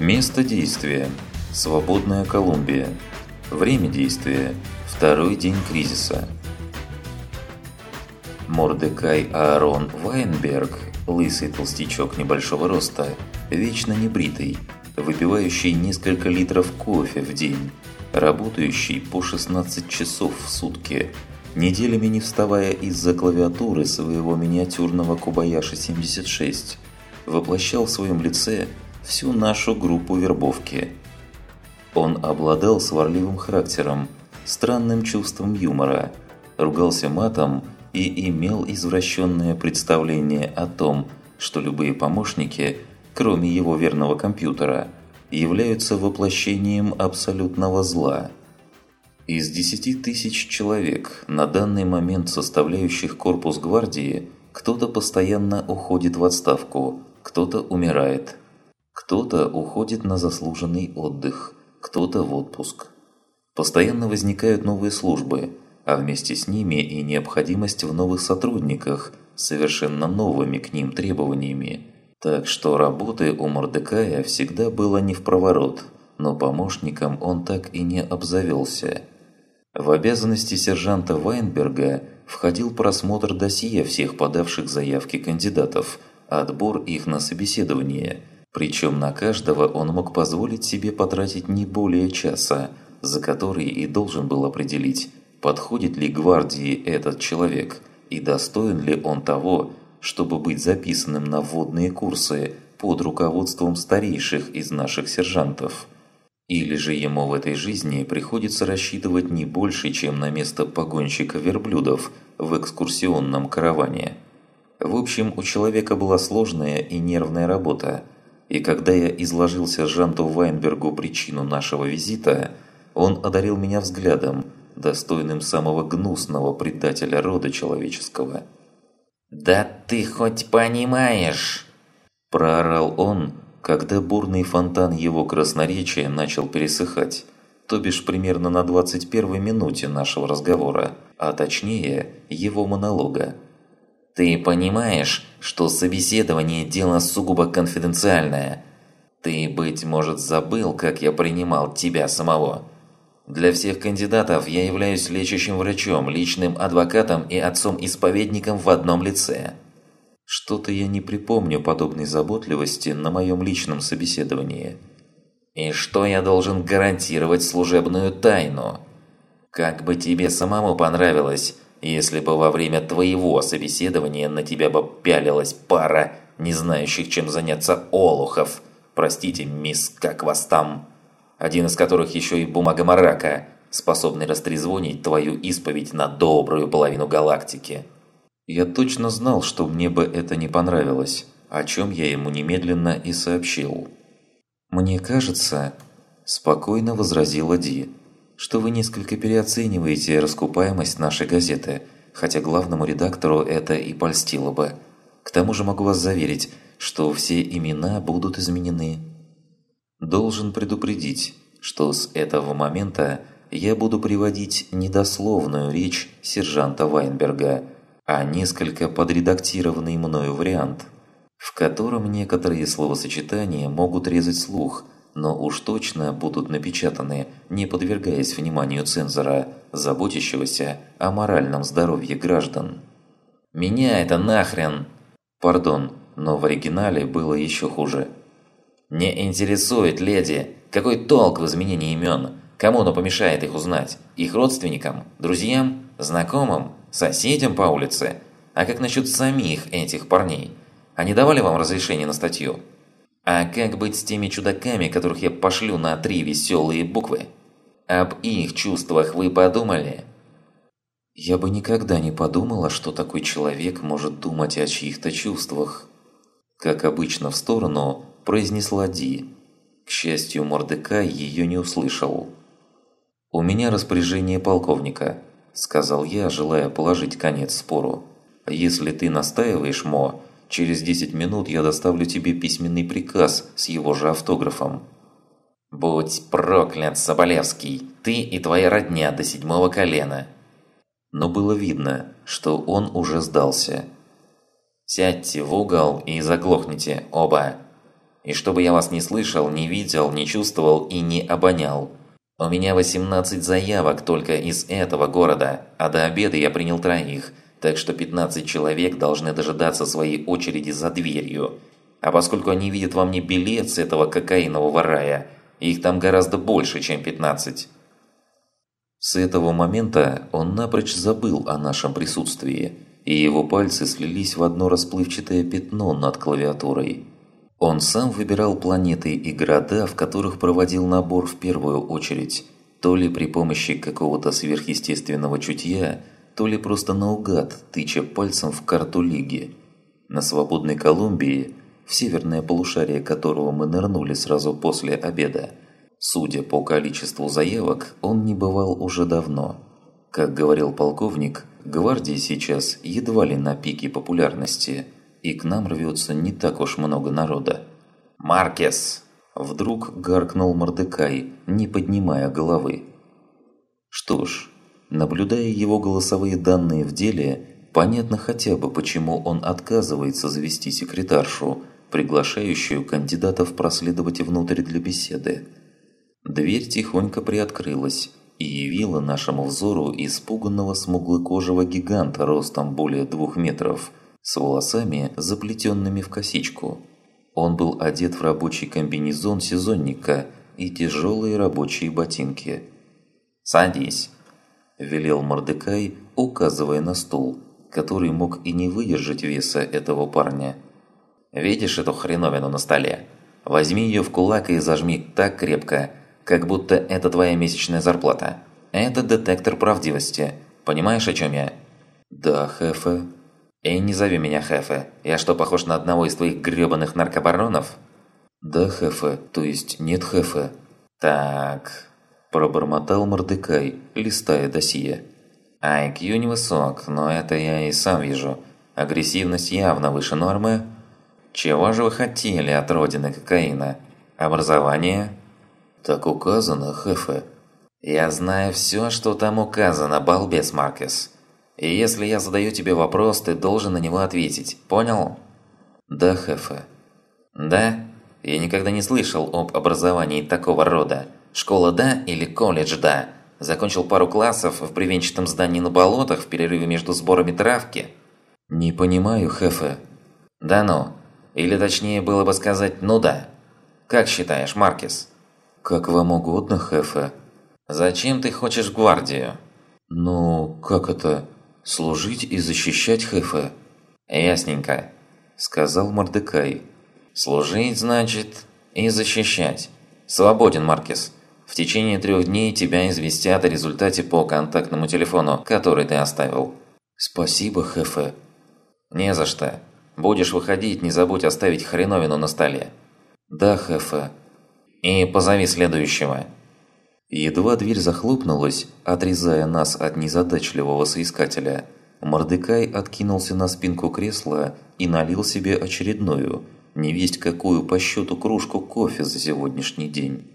Место действия. Свободная Колумбия. Время действия. Второй день кризиса. Мордекай Аарон Вайнберг, лысый толстячок небольшого роста, вечно небритый, выпивающий несколько литров кофе в день, работающий по 16 часов в сутки, неделями не вставая из-за клавиатуры своего миниатюрного Кубаяши 76, воплощал в своем лице всю нашу группу вербовки. Он обладал сварливым характером, странным чувством юмора, ругался матом и имел извращенное представление о том, что любые помощники, кроме его верного компьютера, являются воплощением абсолютного зла. Из 10 тысяч человек, на данный момент составляющих корпус гвардии, кто-то постоянно уходит в отставку, кто-то умирает – кто-то уходит на заслуженный отдых, кто-то в отпуск. Постоянно возникают новые службы, а вместе с ними и необходимость в новых сотрудниках, совершенно новыми к ним требованиями. Так что работы у Мордекая всегда было не в проворот, но помощником он так и не обзавелся. В обязанности сержанта Вайнберга входил просмотр досье всех подавших заявки кандидатов, отбор их на собеседование – причем на каждого он мог позволить себе потратить не более часа, за который и должен был определить, подходит ли гвардии этот человек и достоин ли он того, чтобы быть записанным на вводные курсы под руководством старейших из наших сержантов. Или же ему в этой жизни приходится рассчитывать не больше, чем на место погонщика верблюдов в экскурсионном караване. В общем, у человека была сложная и нервная работа – и когда я изложил сержанту Вайнбергу причину нашего визита, он одарил меня взглядом, достойным самого гнусного предателя рода человеческого. «Да ты хоть понимаешь!» Проорал он, когда бурный фонтан его красноречия начал пересыхать, то бишь примерно на 21 минуте нашего разговора, а точнее его монолога. Ты понимаешь, что собеседование – дело сугубо конфиденциальное. Ты, быть может, забыл, как я принимал тебя самого. Для всех кандидатов я являюсь лечащим врачом, личным адвокатом и отцом-исповедником в одном лице. Что-то я не припомню подобной заботливости на моем личном собеседовании. И что я должен гарантировать служебную тайну? Как бы тебе самому понравилось – если бы во время твоего собеседования на тебя бы пялилась пара не знающих, чем заняться олухов. Простите, мисс, как вас там? Один из которых еще и бумага марака, способный растрезвонить твою исповедь на добрую половину галактики. Я точно знал, что мне бы это не понравилось, о чем я ему немедленно и сообщил. «Мне кажется», – спокойно возразила Ди, – что вы несколько переоцениваете раскупаемость нашей газеты, хотя главному редактору это и польстило бы. К тому же могу вас заверить, что все имена будут изменены. Должен предупредить, что с этого момента я буду приводить недословную речь сержанта Вайнберга, а несколько подредактированный мною вариант, в котором некоторые словосочетания могут резать слух – но уж точно будут напечатаны, не подвергаясь вниманию цензора, заботящегося о моральном здоровье граждан. «Меня это нахрен!» Пардон, но в оригинале было еще хуже. «Не интересует, леди, какой толк в изменении имен? Кому оно помешает их узнать? Их родственникам? Друзьям? Знакомым? Соседям по улице? А как насчет самих этих парней? Они давали вам разрешение на статью?» А как быть с теми чудаками, которых я пошлю на три веселые буквы? Об их чувствах вы подумали? Я бы никогда не подумала, что такой человек может думать о чьих-то чувствах. Как обычно в сторону, произнесла Ди. К счастью, Мордекай ее не услышал. «У меня распоряжение полковника», – сказал я, желая положить конец спору. «Если ты настаиваешь, Мо, Через 10 минут я доставлю тебе письменный приказ с его же автографом». «Будь проклят, Соболевский, ты и твоя родня до седьмого колена!» Но было видно, что он уже сдался. «Сядьте в угол и заглохните оба. И чтобы я вас не слышал, не видел, не чувствовал и не обонял. У меня 18 заявок только из этого города, а до обеда я принял троих, так что 15 человек должны дожидаться своей очереди за дверью. А поскольку они видят во мне билет с этого кокаинового рая, их там гораздо больше, чем 15. С этого момента он напрочь забыл о нашем присутствии, и его пальцы слились в одно расплывчатое пятно над клавиатурой. Он сам выбирал планеты и города, в которых проводил набор в первую очередь, то ли при помощи какого-то сверхъестественного чутья, то ли просто наугад, тыча пальцем в карту Лиги. На свободной Колумбии, в северное полушарие которого мы нырнули сразу после обеда, судя по количеству заявок, он не бывал уже давно. Как говорил полковник, гвардии сейчас едва ли на пике популярности – и к нам рвется не так уж много народа. «Маркес!» Вдруг гаркнул Мордекай, не поднимая головы. Что ж, наблюдая его голосовые данные в деле, понятно хотя бы, почему он отказывается завести секретаршу, приглашающую кандидатов проследовать внутрь для беседы. Дверь тихонько приоткрылась и явила нашему взору испуганного смуглокожего гиганта ростом более двух метров – с волосами, заплетенными в косичку. Он был одет в рабочий комбинезон сезонника и тяжелые рабочие ботинки. «Садись», – велел Мордекай, указывая на стул, который мог и не выдержать веса этого парня. «Видишь эту хреновину на столе? Возьми ее в кулак и зажми так крепко, как будто это твоя месячная зарплата. Это детектор правдивости. Понимаешь, о чем я?» «Да, Хефе», «И не зови меня Хефе. Я что, похож на одного из твоих грёбаных наркобаронов?» «Да, Хефе, то есть нет Хефе». «Так...» – пробормотал Мордекай, листая досье. «IQ невысок, но это я и сам вижу. Агрессивность явно выше нормы. Чего же вы хотели от родины кокаина? Образование?» «Так указано, Хефе». «Я знаю все, что там указано, балбес Маркес». И если я задаю тебе вопрос, ты должен на него ответить. Понял? Да, Хефе. Да? Я никогда не слышал об образовании такого рода. Школа да или колледж да? Закончил пару классов в бревенчатом здании на болотах в перерыве между сборами травки? Не понимаю, Хефе. Да ну. Или точнее было бы сказать «ну да». Как считаешь, Маркис? Как вам угодно, Хефе. Зачем ты хочешь в гвардию? Ну, как это... «Служить и защищать Хефе». «Ясненько», – сказал Мордекай. «Служить, значит, и защищать. Свободен, Маркес. В течение трех дней тебя известят о результате по контактному телефону, который ты оставил». «Спасибо, Хефе». «Не за что. Будешь выходить, не забудь оставить хреновину на столе». «Да, Хефе». «И позови следующего». Едва дверь захлопнулась, отрезая нас от незадачливого соискателя, Мордекай откинулся на спинку кресла и налил себе очередную, невесть какую по счету кружку кофе за сегодняшний день.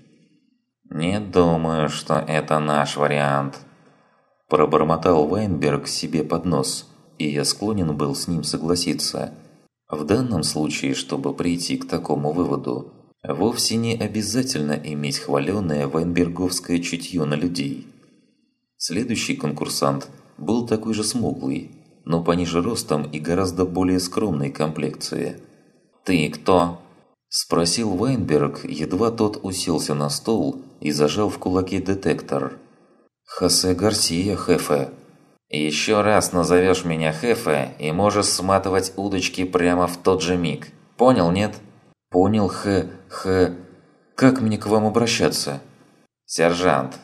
«Не думаю, что это наш вариант», – пробормотал Вайнберг себе под нос, и я склонен был с ним согласиться. В данном случае, чтобы прийти к такому выводу, Вовсе не обязательно иметь хваленное вайнберговское чутье на людей. Следующий конкурсант был такой же смуглый, но пониже ростом и гораздо более скромной комплекции. «Ты кто?» – спросил Вайнберг, едва тот уселся на стол и зажал в кулаке детектор. «Хосе Гарсия, Хефе». «Еще раз назовешь меня Хефе и можешь сматывать удочки прямо в тот же миг. Понял, нет?» «Понял, Х... Х... Как мне к вам обращаться?» «Сержант.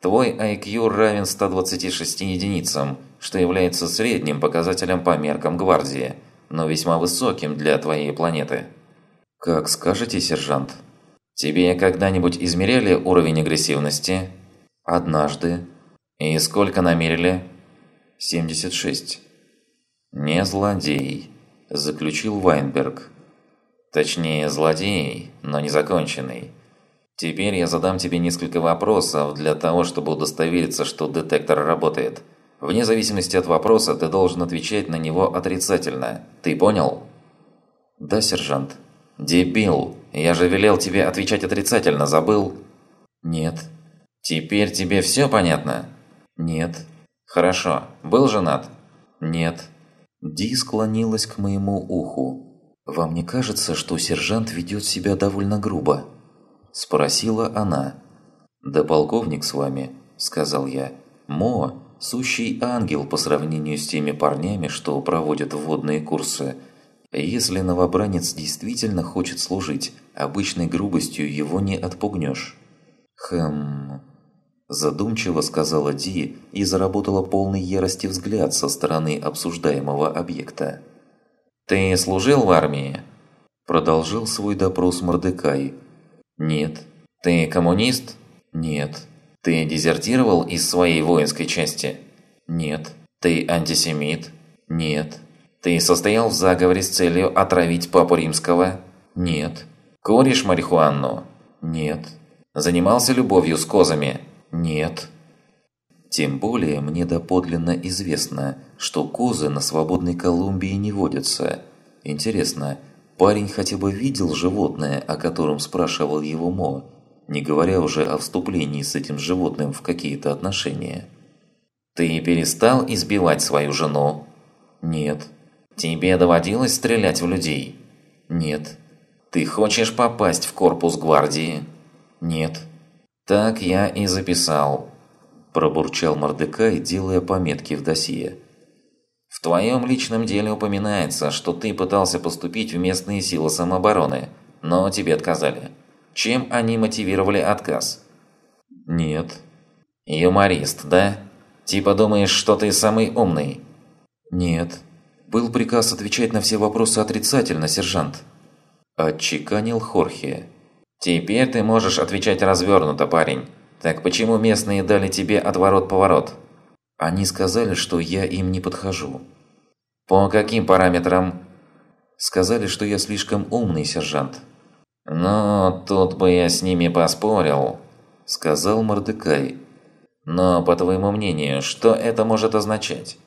Твой IQ равен 126 единицам, что является средним показателем по меркам гвардии, но весьма высоким для твоей планеты». «Как скажете, сержант?» «Тебе когда-нибудь измеряли уровень агрессивности?» «Однажды». «И сколько намерили?» «76». «Не злодей», – заключил Вайнберг. Точнее, злодей, но не законченный. Теперь я задам тебе несколько вопросов для того, чтобы удостовериться, что детектор работает. Вне зависимости от вопроса, ты должен отвечать на него отрицательно. Ты понял? Да, сержант. «Дебил! Я же велел тебе отвечать отрицательно, забыл?» «Нет». «Теперь тебе все понятно?» «Нет». «Хорошо. Был женат?» «Нет». Ди склонилась к моему уху. «Вам не кажется, что сержант ведет себя довольно грубо?» Спросила она. «Да полковник с вами», – сказал я. «Мо, сущий ангел по сравнению с теми парнями, что проводят вводные курсы. Если новобранец действительно хочет служить, обычной грубостью его не отпугнешь». «Хм...» Задумчиво сказала Ди и заработала полный ярости взгляд со стороны обсуждаемого объекта. «Ты служил в армии?» Продолжил свой допрос Мордекай. «Нет». «Ты коммунист?» «Нет». «Ты дезертировал из своей воинской части?» «Нет». «Ты антисемит?» «Нет». «Ты состоял в заговоре с целью отравить Папу Римского?» «Нет». «Куришь марихуану?» «Нет». «Занимался любовью с козами?» Нет. Тем более мне доподлинно известно, что козы на свободной Колумбии не водятся. Интересно, парень хотя бы видел животное, о котором спрашивал его Мо, не говоря уже о вступлении с этим животным в какие-то отношения? «Ты перестал избивать свою жену?» «Нет». «Тебе доводилось стрелять в людей?» «Нет». «Ты хочешь попасть в корпус гвардии?» «Нет». «Так я и записал», – пробурчал Мордекай, делая пометки в досье. «В твоем личном деле упоминается, что ты пытался поступить в местные силы самообороны, но тебе отказали. Чем они мотивировали отказ?» «Нет». «Юморист, да? Типа думаешь, что ты самый умный?» «Нет. Был приказ отвечать на все вопросы отрицательно, сержант». Отчеканил Хорхе. «Теперь ты можешь отвечать развернуто, парень. Так почему местные дали тебе отворот-поворот?» «Они сказали, что я им не подхожу». «По каким параметрам?» «Сказали, что я слишком умный, сержант». «Ну, тут бы я с ними поспорил», – сказал Мордекай. «Но, по твоему мнению, что это может означать?»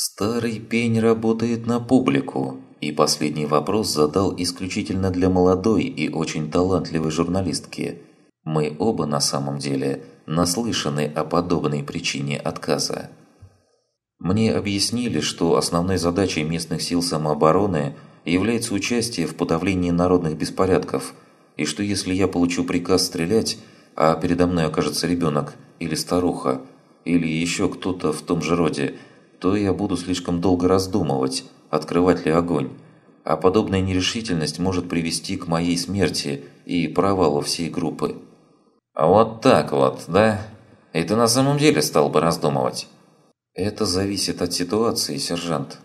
«Старый пень работает на публику», и последний вопрос задал исключительно для молодой и очень талантливой журналистки. Мы оба на самом деле наслышаны о подобной причине отказа. Мне объяснили, что основной задачей местных сил самообороны является участие в подавлении народных беспорядков, и что если я получу приказ стрелять, а передо мной окажется ребенок или старуха, или еще кто-то в том же роде, то я буду слишком долго раздумывать, открывать ли огонь, а подобная нерешительность может привести к моей смерти и провалу всей группы. А вот так вот, да? И ты на самом деле стал бы раздумывать? Это зависит от ситуации, сержант.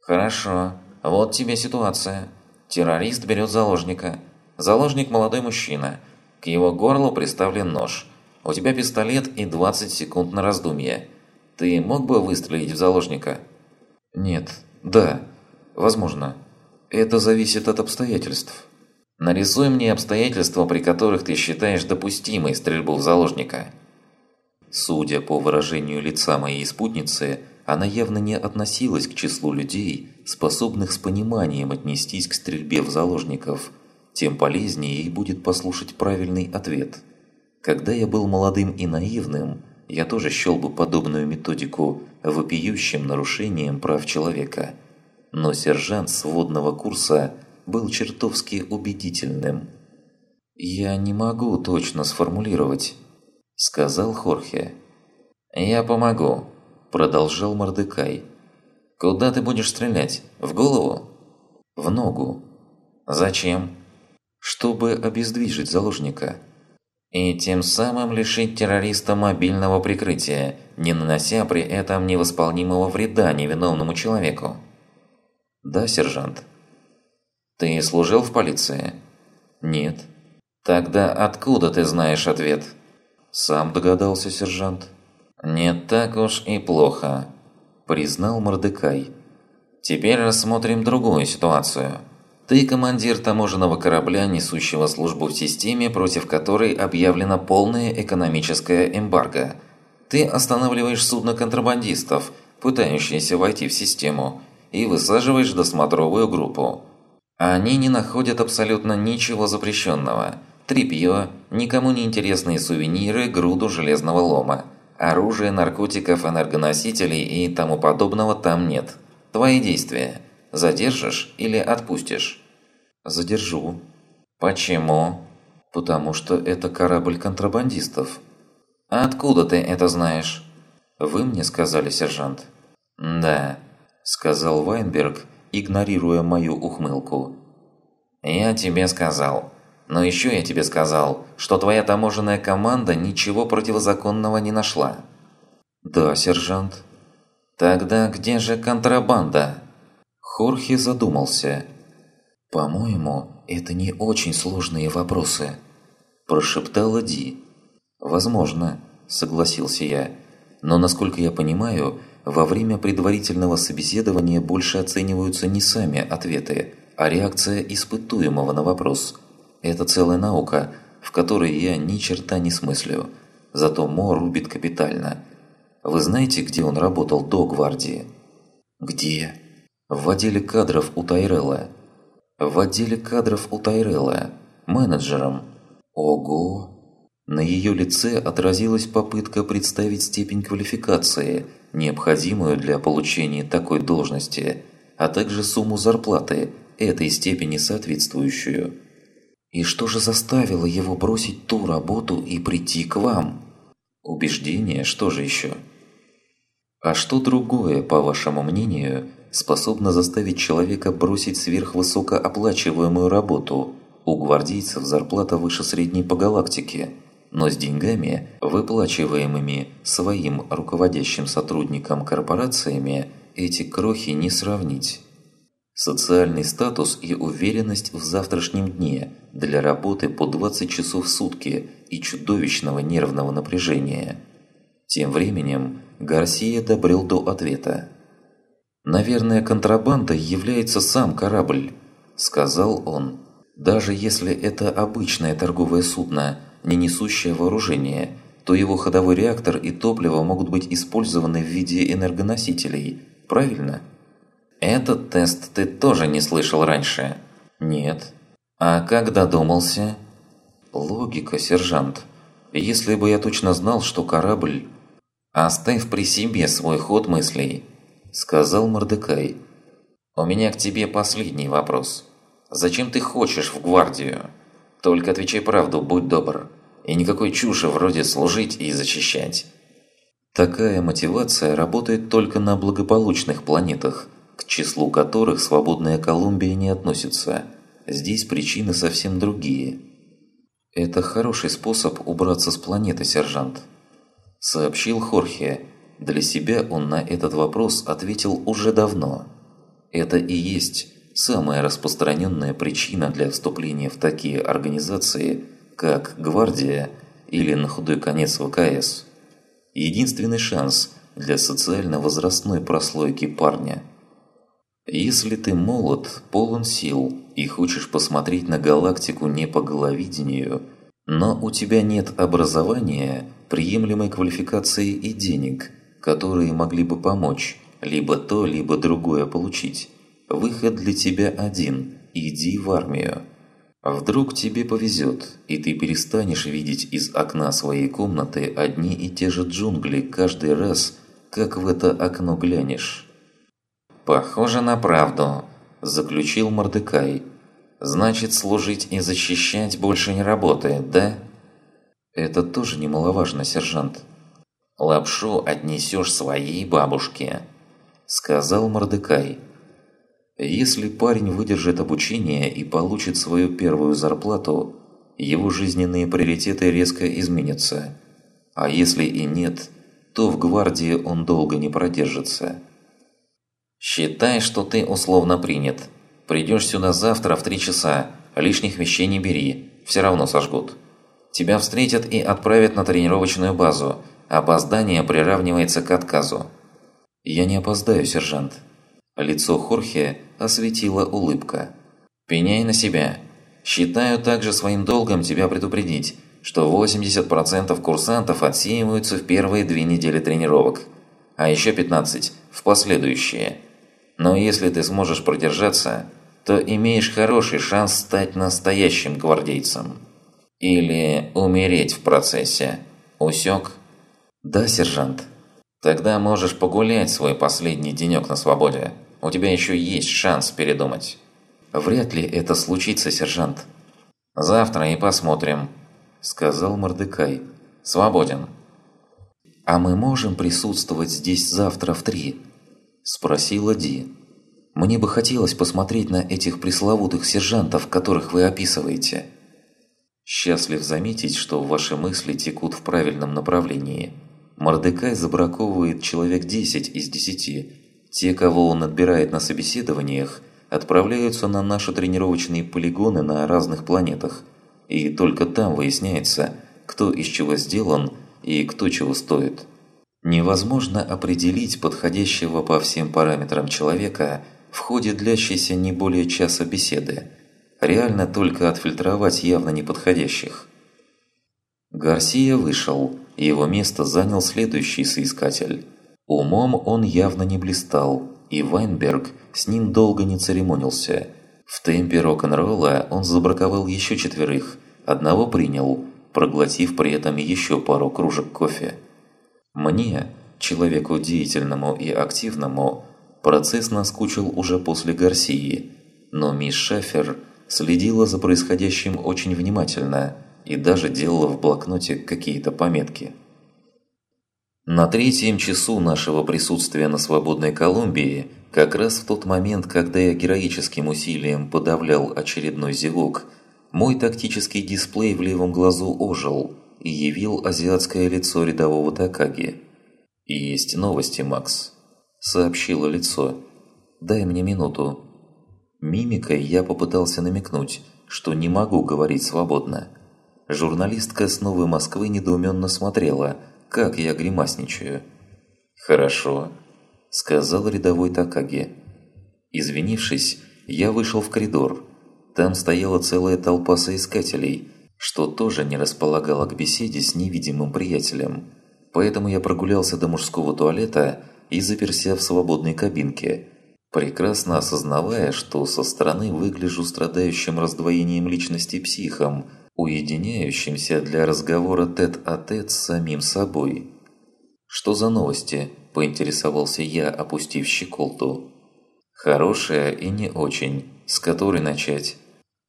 Хорошо. Вот тебе ситуация. Террорист берет заложника. Заложник молодой мужчина. К его горлу приставлен нож. У тебя пистолет и 20 секунд на раздумье. Ты мог бы выстрелить в заложника? Нет. Да. Возможно. Это зависит от обстоятельств. Нарисуй мне обстоятельства, при которых ты считаешь допустимой стрельбу в заложника. Судя по выражению лица моей спутницы, она явно не относилась к числу людей, способных с пониманием отнестись к стрельбе в заложников. Тем полезнее ей будет послушать правильный ответ. Когда я был молодым и наивным, я тоже счел бы подобную методику вопиющим нарушением прав человека. Но сержант сводного курса был чертовски убедительным. «Я не могу точно сформулировать», – сказал Хорхе. «Я помогу», – продолжал Мордекай. «Куда ты будешь стрелять? В голову?» «В ногу». «Зачем?» «Чтобы обездвижить заложника» и тем самым лишить террориста мобильного прикрытия, не нанося при этом невосполнимого вреда невиновному человеку. Да, сержант. Ты служил в полиции? Нет. Тогда откуда ты знаешь ответ? Сам догадался, сержант. Не так уж и плохо, признал Мордекай. Теперь рассмотрим другую ситуацию. Ты командир таможенного корабля, несущего службу в системе, против которой объявлена полная экономическая эмбарго. Ты останавливаешь судно контрабандистов, пытающиеся войти в систему, и высаживаешь досмотровую группу. Они не находят абсолютно ничего запрещенного. Трепье, никому не интересные сувениры, груду железного лома. Оружия, наркотиков, энергоносителей и тому подобного там нет. Твои действия. Задержишь или отпустишь? Задержу. Почему? Потому что это корабль контрабандистов. Откуда ты это знаешь? Вы мне сказали, сержант. Да, сказал Вайнберг, игнорируя мою ухмылку. «Я тебе сказал. Но еще я тебе сказал, что твоя таможенная команда ничего противозаконного не нашла». «Да, сержант». «Тогда где же контрабанда?» Хорхе задумался. «По-моему, это не очень сложные вопросы», – прошептала Ди. «Возможно», – согласился я. «Но, насколько я понимаю, во время предварительного собеседования больше оцениваются не сами ответы, а реакция испытуемого на вопрос. Это целая наука, в которой я ни черта не смыслю. Зато Мо рубит капитально. Вы знаете, где он работал до гвардии? Где? В отделе кадров у Тайрелла. В отделе кадров у Тайрелла. Менеджером. Ого! На ее лице отразилась попытка представить степень квалификации – необходимую для получения такой должности, а также сумму зарплаты, этой степени соответствующую. И что же заставило его бросить ту работу и прийти к вам? Убеждение, что же еще? А что другое, по вашему мнению, способно заставить человека бросить сверхвысокооплачиваемую работу? У гвардейцев зарплата выше средней по галактике – но с деньгами, выплачиваемыми своим руководящим сотрудникам корпорациями, эти крохи не сравнить. Социальный статус и уверенность в завтрашнем дне для работы по 20 часов в сутки и чудовищного нервного напряжения. Тем временем Гарсия добрел до ответа. «Наверное, контрабандой является сам корабль», – сказал он. «Даже если это обычное торговое судно – не несущее вооружение, то его ходовой реактор и топливо могут быть использованы в виде энергоносителей, правильно? Этот тест ты тоже не слышал раньше? Нет. А как додумался? Логика, сержант. Если бы я точно знал, что корабль... «Оставь при себе свой ход мыслей», – сказал Мордекай. «У меня к тебе последний вопрос. Зачем ты хочешь в гвардию?» Только отвечай правду, будь добр. И никакой чуши вроде служить и защищать. Такая мотивация работает только на благополучных планетах, к числу которых свободная Колумбия не относится. Здесь причины совсем другие. Это хороший способ убраться с планеты, сержант. Сообщил Хорхе. Для себя он на этот вопрос ответил уже давно. Это и есть самая распространенная причина для вступления в такие организации, как «Гвардия» или, на худой конец, ВКС. Единственный шанс для социально-возрастной прослойки парня. Если ты молод, полон сил и хочешь посмотреть на галактику не по головидению, но у тебя нет образования, приемлемой квалификации и денег, которые могли бы помочь либо то, либо другое получить, Выход для тебя один – иди в армию. Вдруг тебе повезет, и ты перестанешь видеть из окна своей комнаты одни и те же джунгли каждый раз, как в это окно глянешь. «Похоже на правду», – заключил Мордекай. «Значит, служить и защищать больше не работает, да?» «Это тоже немаловажно, сержант». «Лапшу отнесешь своей бабушке», – сказал Мордекай. Если парень выдержит обучение и получит свою первую зарплату, его жизненные приоритеты резко изменятся. А если и нет, то в гвардии он долго не продержится. «Считай, что ты условно принят. Придешь сюда завтра в три часа, лишних вещей не бери, все равно сожгут. Тебя встретят и отправят на тренировочную базу. Опоздание приравнивается к отказу». «Я не опоздаю, сержант», Лицо Хорхе осветила улыбка. «Пеняй на себя. Считаю также своим долгом тебя предупредить, что 80% курсантов отсеиваются в первые две недели тренировок, а еще 15% в последующие. Но если ты сможешь продержаться, то имеешь хороший шанс стать настоящим гвардейцем. Или умереть в процессе. Усек? Да, сержант. Тогда можешь погулять свой последний денек на свободе. У тебя еще есть шанс передумать. Вряд ли это случится, сержант. Завтра и посмотрим, сказал Мордекай. Свободен. А мы можем присутствовать здесь завтра в три? Спросила Ди. Мне бы хотелось посмотреть на этих пресловутых сержантов, которых вы описываете. Счастлив заметить, что ваши мысли текут в правильном направлении. Мордекай забраковывает человек 10 из 10. Те, кого он отбирает на собеседованиях, отправляются на наши тренировочные полигоны на разных планетах. И только там выясняется, кто из чего сделан и кто чего стоит. Невозможно определить подходящего по всем параметрам человека в ходе длящейся не более часа беседы. Реально только отфильтровать явно неподходящих. Гарсия вышел, его место занял следующий соискатель. Умом он явно не блистал, и Вайнберг с ним долго не церемонился. В темпе рок-н-ролла он забраковал еще четверых, одного принял, проглотив при этом еще пару кружек кофе. Мне, человеку деятельному и активному, процесс наскучил уже после Гарсии, но мисс Шафер следила за происходящим очень внимательно и даже делала в блокноте какие-то пометки. На третьем часу нашего присутствия на свободной Колумбии, как раз в тот момент, когда я героическим усилием подавлял очередной зевок, мой тактический дисплей в левом глазу ожил и явил азиатское лицо рядового Такаги. «Есть новости, Макс», – сообщило лицо. «Дай мне минуту». Мимикой я попытался намекнуть, что не могу говорить свободно. Журналистка с Новой Москвы недоуменно смотрела – как я гримасничаю. «Хорошо», – сказал рядовой Такаги. Извинившись, я вышел в коридор. Там стояла целая толпа соискателей, что тоже не располагало к беседе с невидимым приятелем. Поэтому я прогулялся до мужского туалета и заперся в свободной кабинке, прекрасно осознавая, что со стороны выгляжу страдающим раздвоением личности психом – уединяющимся для разговора тет-а-тет -тет с самим собой. «Что за новости?» – поинтересовался я, опустив щеколту. «Хорошая и не очень. С которой начать?»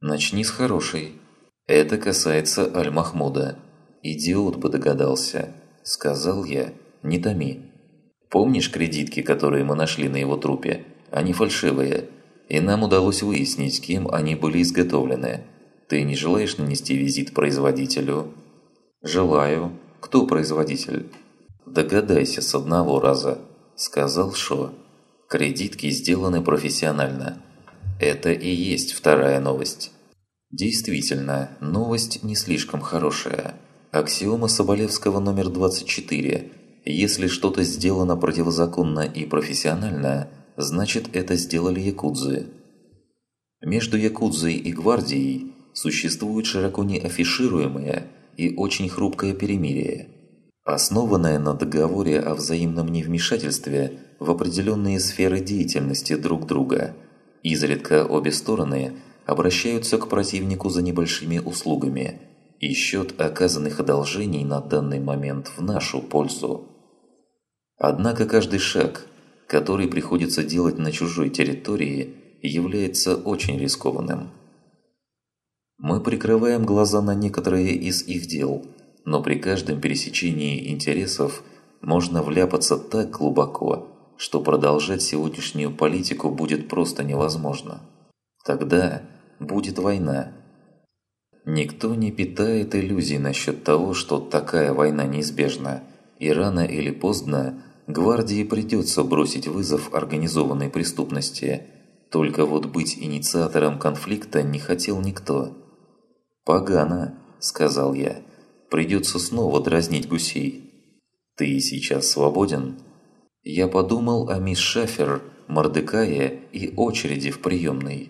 «Начни с хорошей». «Это касается Аль-Махмуда. Идиот бы догадался», – сказал я. «Не томи. Помнишь кредитки, которые мы нашли на его трупе? Они фальшивые, и нам удалось выяснить, кем они были изготовлены». Ты не желаешь нанести визит производителю? Желаю. Кто производитель? Догадайся с одного раза, сказал Шо. Кредитки сделаны профессионально. Это и есть вторая новость. Действительно, новость не слишком хорошая. Аксиома Соболевского номер 24. Если что-то сделано противозаконно и профессионально, значит это сделали якудзы. Между якудзой и гвардией существует широко не афишируемое и очень хрупкое перемирие, основанное на договоре о взаимном невмешательстве в определенные сферы деятельности друг друга. Изредка обе стороны обращаются к противнику за небольшими услугами, и счет оказанных одолжений на данный момент в нашу пользу. Однако каждый шаг, который приходится делать на чужой территории, является очень рискованным – мы прикрываем глаза на некоторые из их дел, но при каждом пересечении интересов можно вляпаться так глубоко, что продолжать сегодняшнюю политику будет просто невозможно. Тогда будет война. Никто не питает иллюзий насчет того, что такая война неизбежна, и рано или поздно гвардии придется бросить вызов организованной преступности. Только вот быть инициатором конфликта не хотел никто. «Погано», – сказал я. «Придется снова дразнить гусей». «Ты сейчас свободен?» Я подумал о мисс Шафер, Мордекае и очереди в приемной.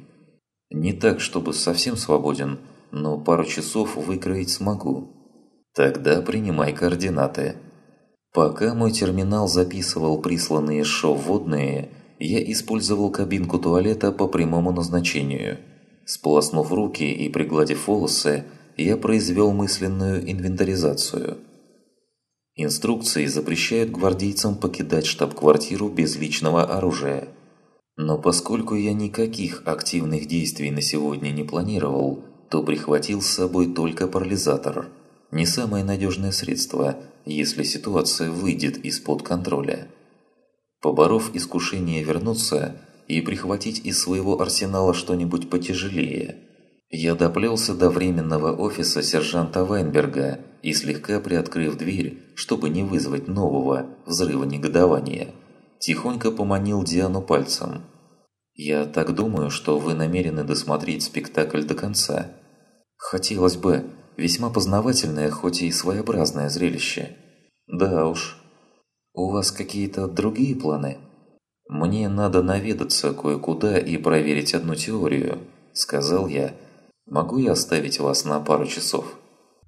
Не так, чтобы совсем свободен, но пару часов выкроить смогу. Тогда принимай координаты. Пока мой терминал записывал присланные шоу-водные, Я использовал кабинку туалета по прямому назначению. Сполоснув руки и пригладив волосы, я произвел мысленную инвентаризацию. Инструкции запрещают гвардейцам покидать штаб-квартиру без личного оружия. Но поскольку я никаких активных действий на сегодня не планировал, то прихватил с собой только парализатор. Не самое надежное средство, если ситуация выйдет из-под контроля. Поборов искушение вернуться и прихватить из своего арсенала что-нибудь потяжелее, я доплелся до временного офиса сержанта Вайнберга и, слегка приоткрыв дверь, чтобы не вызвать нового взрыва негодования, тихонько поманил Диану пальцем. «Я так думаю, что вы намерены досмотреть спектакль до конца», Хотелось бы. Весьма познавательное, хоть и своеобразное зрелище. Да уж. У вас какие-то другие планы? Мне надо наведаться кое-куда и проверить одну теорию, сказал я. Могу я оставить вас на пару часов?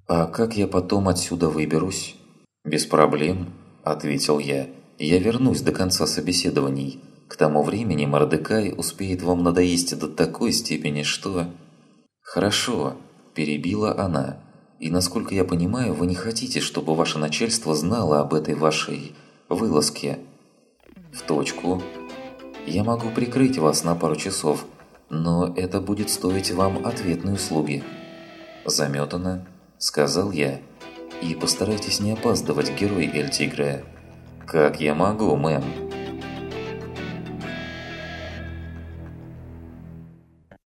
А как я потом отсюда выберусь? Без проблем, ответил я. Я вернусь до конца собеседований. К тому времени Мордекай успеет вам надоесть до такой степени, что... Хорошо, перебила она. «И насколько я понимаю, вы не хотите, чтобы ваше начальство знало об этой вашей вылазке?» «В точку. Я могу прикрыть вас на пару часов, но это будет стоить вам ответной услуги». «Заметано», – сказал я. «И постарайтесь не опаздывать, герой Эль Тигре». «Как я могу, мэм?»